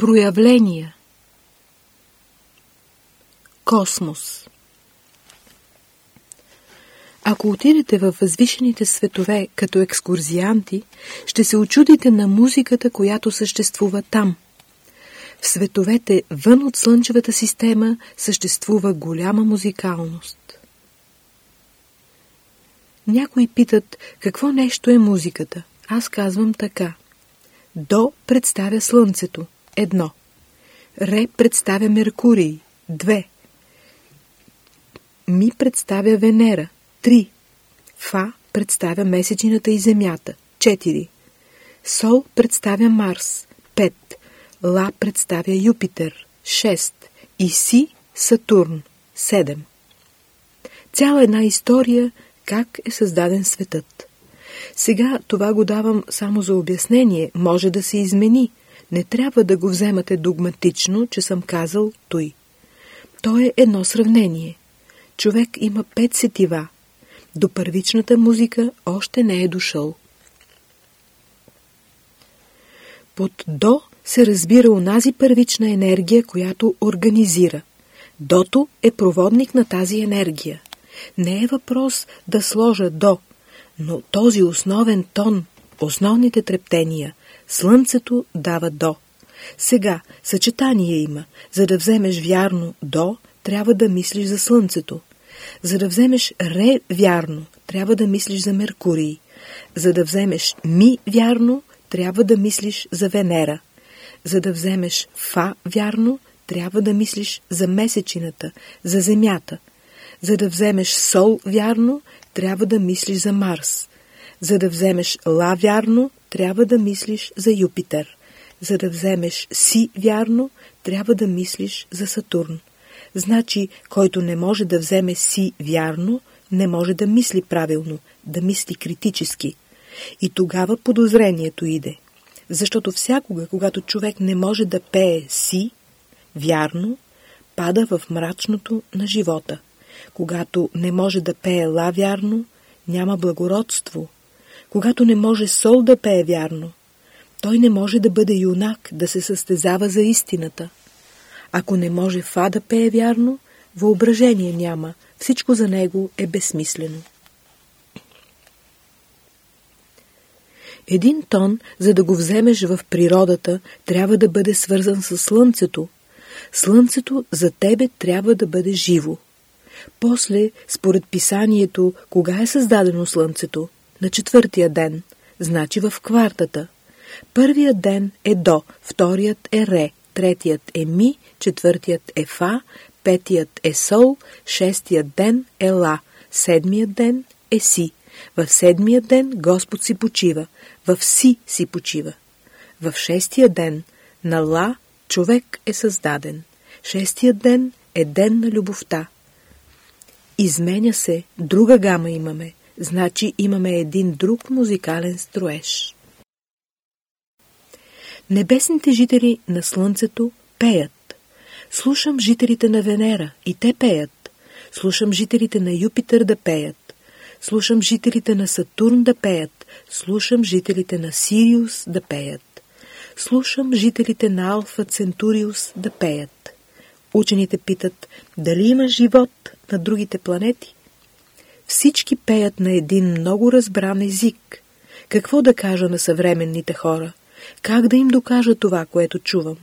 Проявления Космос Ако отидете във възвишените светове като екскурзианти, ще се очудите на музиката, която съществува там. В световете вън от Слънчевата система съществува голяма музикалност. Някои питат какво нещо е музиката. Аз казвам така. До представя Слънцето. Едно. Ре представя Меркурий. Две. Ми представя Венера. Три. Фа представя Месечината и Земята. Четири. Сол представя Марс. Пет. Ла представя Юпитер. Шест. И Си Сатурн. Седем. Цяла една история как е създаден светът. Сега това го давам само за обяснение, може да се измени. Не трябва да го вземате догматично, че съм казал той. То е едно сравнение. Човек има пет сетива. До първичната музика още не е дошъл. Под до се разбира онази първична енергия, която организира. Дото е проводник на тази енергия. Не е въпрос да сложа до, но този основен тон, основните трептения, слънцето дава до. Сега съчетание има. За да вземеш вярно до, трябва да мислиш за слънцето. За да вземеш ре вярно, трябва да мислиш за Меркурий. За да вземеш ми вярно, трябва да мислиш за Венера. За да вземеш фа вярно, трябва да мислиш за месечината, за Земята. За да вземеш сол вярно, трябва да мислиш за Марс. За да вземеш ла вярно, трябва да мислиш за Юпитер. За да вземеш си вярно, трябва да мислиш за Сатурн. Значи, който не може да вземе си вярно, не може да мисли правилно, да мисли критически. И тогава подозрението иде. Защото всякога, когато човек не може да пее си, вярно, пада в мрачното на живота. Когато не може да пее ла вярно, няма благородство. Когато не може сол да пее вярно, той не може да бъде юнак, да се състезава за истината. Ако не може фа да пее вярно, въображение няма, всичко за него е безсмислено. Един тон, за да го вземеш в природата, трябва да бъде свързан с Слънцето. Слънцето за тебе трябва да бъде живо. После, според писанието, кога е създадено Слънцето? На четвъртия ден, значи в квартата. Първият ден е до, вторият е ре, третият е ми, четвъртият е фа, петият е сол, шестият ден е ла, седмият ден е си. В седмия ден Господ си почива, в си си почива. В шестия ден на ла човек е създаден. Шестият ден е ден на любовта. Изменя се, друга гама имаме, значи имаме един друг музикален строеж. Небесните жители на Слънцето пеят. Слушам жителите на Венера и те пеят. Слушам жителите на Юпитер да пеят. Слушам жителите на Сатурн да пеят. Слушам жителите на Сириус да пеят. Слушам жителите на Алфа Центуриус да пеят. Учените питат, дали има живот на другите планети? Всички пеят на един много разбран език. Какво да кажа на съвременните хора? Как да им докажа това, което чувам?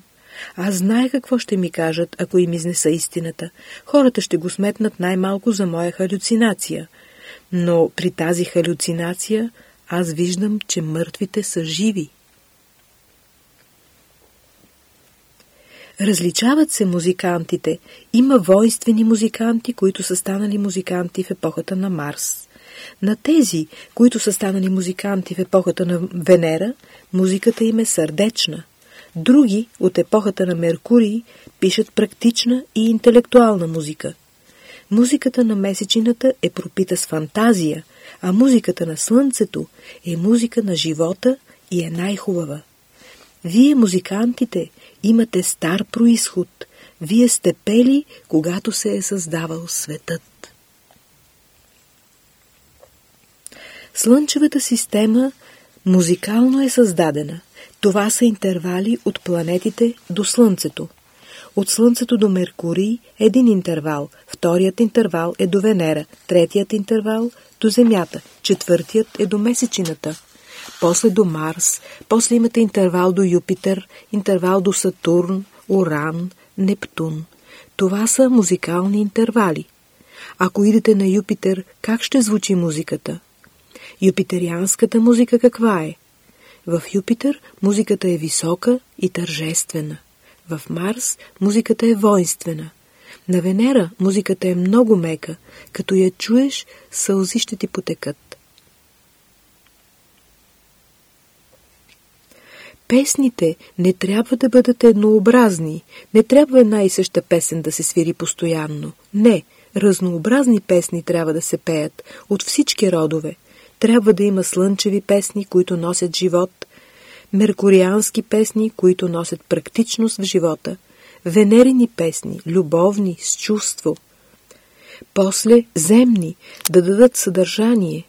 Аз знае какво ще ми кажат, ако им изнеса истината. Хората ще го сметнат най-малко за моя халюцинация. Но при тази халюцинация аз виждам, че мъртвите са живи. Различават се музикантите. Има воинствени музиканти, които са станали музиканти в епохата на Марс. На тези, които са станали музиканти в епохата на Венера, музиката им е сърдечна. Други, от епохата на Меркурий, пишат практична и интелектуална музика. Музиката на месечината е пропита с фантазия, а музиката на слънцето е музика на живота и е най-хубава. Вие, музикантите, имате стар происход. Вие сте пели, когато се е създавал светът. Слънчевата система музикално е създадена. Това са интервали от планетите до Слънцето. От Слънцето до Меркурий един интервал, вторият интервал е до Венера, третият интервал до Земята, четвъртият е до Месечината, после до Марс, после имате интервал до Юпитер, интервал до Сатурн, Уран, Нептун. Това са музикални интервали. Ако идете на Юпитер, как ще звучи музиката? Юпитерианската музика каква е? В Юпитер музиката е висока и тържествена. В Марс музиката е воинствена. На Венера музиката е много мека. Като я чуеш, сълзи ще ти потекат. Песните не трябва да бъдат еднообразни. Не трябва една и съща песен да се свири постоянно. Не, разнообразни песни трябва да се пеят от всички родове. Трябва да има слънчеви песни, които носят живот, меркуриански песни, които носят практичност в живота, венерини песни, любовни, с чувство. После земни, да дадат съдържание,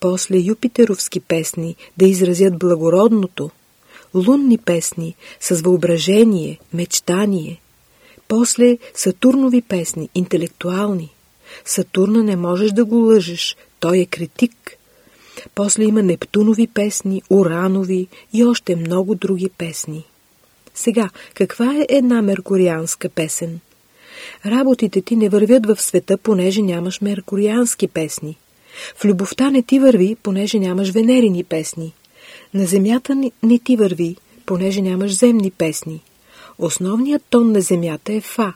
после юпитеровски песни, да изразят благородното, лунни песни с въображение, мечтание, после Сатурнови песни, интелектуални. Сатурна не можеш да го лъжеш, той е критик. После има Нептунови песни, Уранови и още много други песни. Сега, каква е една меркурианска песен? Работите ти не вървят в света, понеже нямаш меркуриански песни. В любовта не ти върви, понеже нямаш венерини песни. На земята не ти върви, понеже нямаш земни песни. Основният тон на земята е фа.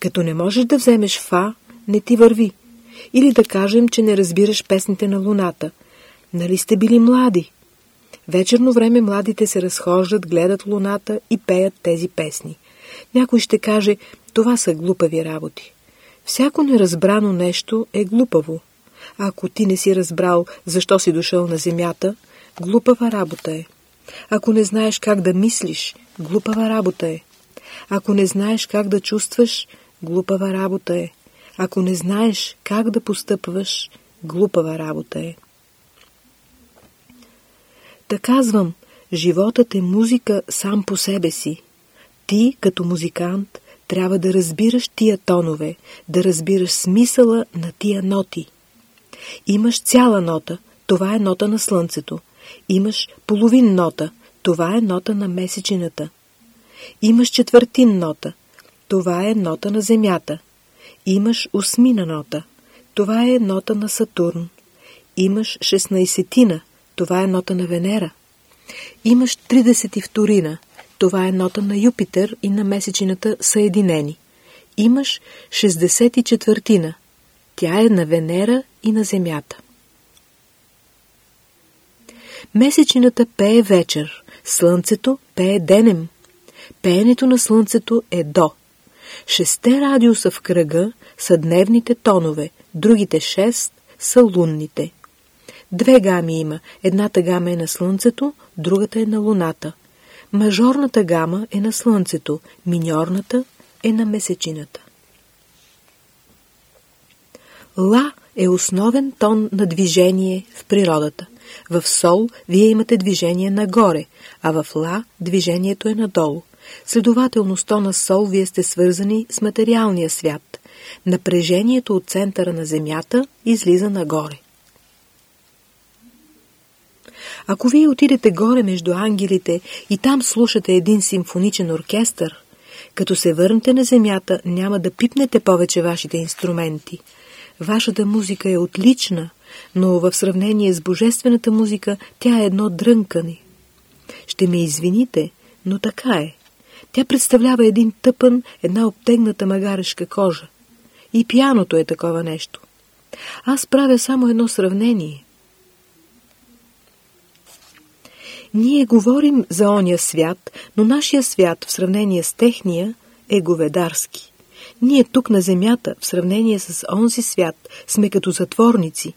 Като не можеш да вземеш фа, не ти върви. Или да кажем, че не разбираш песните на луната. Нали сте били млади? Вечерно време младите се разхождат, гледат луната и пеят тези песни. Някой ще каже, това са глупави работи. Всяко неразбрано нещо е глупаво. Ако ти не си разбрал защо си дошъл на земята, глупава работа е. Ако не знаеш как да мислиш, глупава работа е. Ако не знаеш как да чувстваш, глупава работа е. Ако не знаеш как да постъпваш, глупава работа е. Та казвам, животът е музика сам по себе си. Ти, като музикант, трябва да разбираш тия тонове, да разбираш смисъла на тия ноти. Имаш цяла нота, това е нота на слънцето. Имаш половин нота, това е нота на месечината. Имаш четвъртин нота, това е нота на земята. Имаш осмина нота, това е нота на Сатурн. Имаш шестнайсетина, това е нота на Венера. Имаш 32 това е нота на Юпитер и на месечината съединени. Имаш 64 тя е на Венера и на Земята. Месечината пее вечер, Слънцето пее денем. Пеенето на Слънцето е до. Шесте радиуса в кръга са дневните тонове, другите шест са лунните. Две гами има. Едната гама е на Слънцето, другата е на Луната. Мажорната гама е на Слънцето, миньорната е на Месечината. Ла е основен тон на движение в природата. В сол вие имате движение нагоре, а в ла движението е надолу. Следователно с тона сол вие сте свързани с материалния свят. Напрежението от центъра на Земята излиза нагоре. Ако вие отидете горе между ангелите и там слушате един симфоничен оркестър, като се върнете на земята, няма да пипнете повече вашите инструменти. Вашата музика е отлична, но в сравнение с божествената музика тя е едно дрънкане. Ще ме извините, но така е. Тя представлява един тъпън, една обтегната магарешка кожа. И пияното е такова нещо. Аз правя само едно сравнение. Ние говорим за оня свят, но нашия свят в сравнение с техния е говедарски. Ние тук на земята, в сравнение с онзи свят, сме като затворници.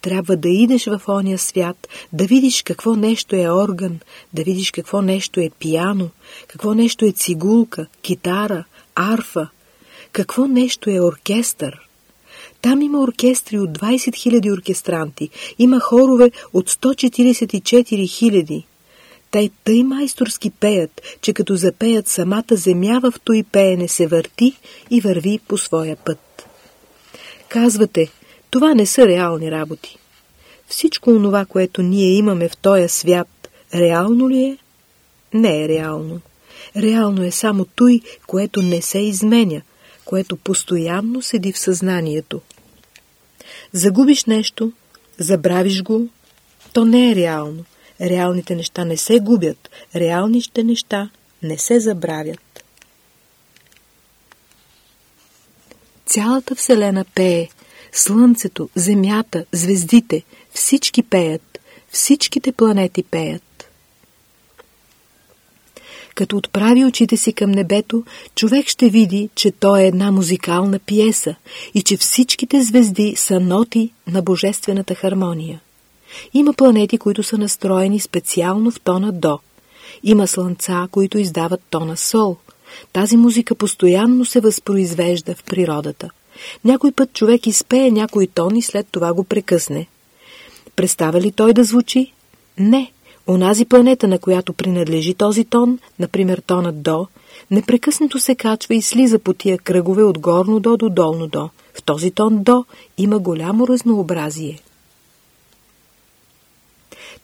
Трябва да идеш в оня свят, да видиш какво нещо е орган, да видиш какво нещо е пияно, какво нещо е цигулка, китара, арфа, какво нещо е оркестър. Там има оркестри от 20 000 оркестранти, има хорове от 144 000. Те тъй майсторски пеят, че като запеят самата земя в той пеене се върти и върви по своя път. Казвате, това не са реални работи. Всичко онова, което ние имаме в този свят, реално ли е? Не е реално. Реално е само той, което не се изменя, което постоянно седи в съзнанието. Загубиш нещо, забравиш го, то не е реално. Реалните неща не се губят, реалните неща не се забравят. Цялата Вселена пее, Слънцето, Земята, звездите, всички пеят, всичките планети пеят. Като отправи очите си към небето, човек ще види, че то е една музикална пиеса и че всичките звезди са ноти на божествената хармония. Има планети, които са настроени специално в тона до. Има слънца, които издават тона сол. Тази музика постоянно се възпроизвежда в природата. Някой път човек изпее някой тон и след това го прекъсне. Представя ли той да звучи? Не. Онази планета, на която принадлежи този тон, например тонът до, непрекъснато се качва и слиза по тия кръгове от горно до до долно до. В този тон до има голямо разнообразие.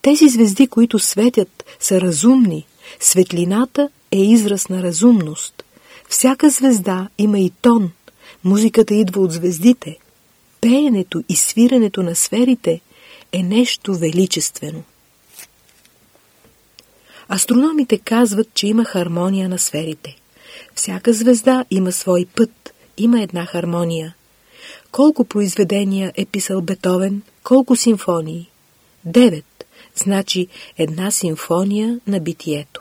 Тези звезди, които светят, са разумни. Светлината е израз на разумност. Всяка звезда има и тон. Музиката идва от звездите. Пеенето и свирането на сферите е нещо величествено. Астрономите казват, че има хармония на сферите. Всяка звезда има свой път, има една хармония. Колко произведения е писал Бетовен, колко симфонии? Девет, значи една симфония на битието.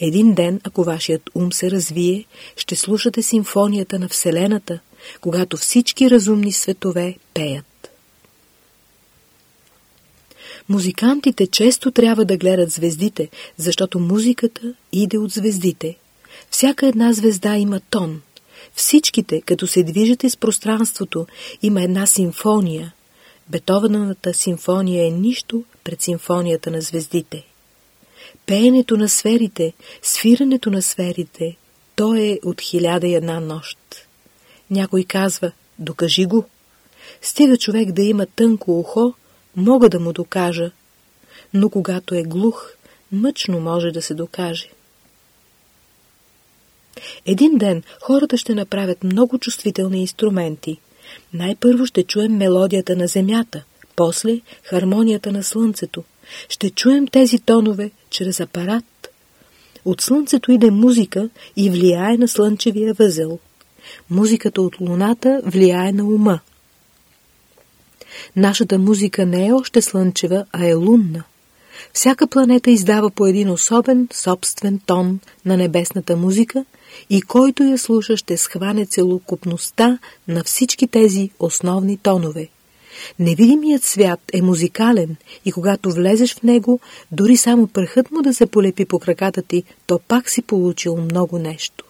Един ден, ако вашият ум се развие, ще слушате симфонията на Вселената, когато всички разумни светове пеят. Музикантите често трябва да гледат звездите, защото музиката иде от звездите. Всяка една звезда има тон. Всичките, като се движат с пространството, има една симфония. Бетовеновата симфония е нищо пред симфонията на звездите. Пеенето на сферите, свирането на сферите, то е от хиляда и една нощ. Някой казва, докажи го. Стига човек да има тънко ухо, мога да му докажа, но когато е глух, мъчно може да се докаже. Един ден хората ще направят много чувствителни инструменти. Най-първо ще чуем мелодията на земята, после хармонията на слънцето. Ще чуем тези тонове чрез апарат. От слънцето иде музика и влияе на слънчевия възел. Музиката от луната влияе на ума. Нашата музика не е още слънчева, а е лунна. Всяка планета издава по един особен, собствен тон на небесната музика и който я слуша ще схване целокупността на всички тези основни тонове. Невидимият свят е музикален и когато влезеш в него, дори само пръхът му да се полепи по краката ти, то пак си получил много нещо.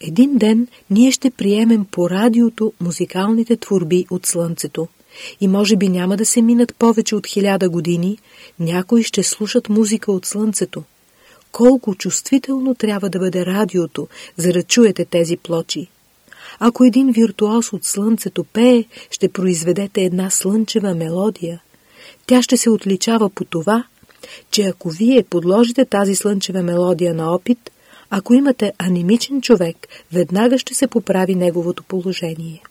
Един ден ние ще приемем по радиото музикалните творби от Слънцето и може би няма да се минат повече от хиляда години, някои ще слушат музика от Слънцето. Колко чувствително трябва да бъде радиото, за да чуете тези плочи. Ако един виртуоз от Слънцето пее, ще произведете една слънчева мелодия. Тя ще се отличава по това, че ако вие подложите тази слънчева мелодия на опит, ако имате анемичен човек, веднага ще се поправи неговото положение.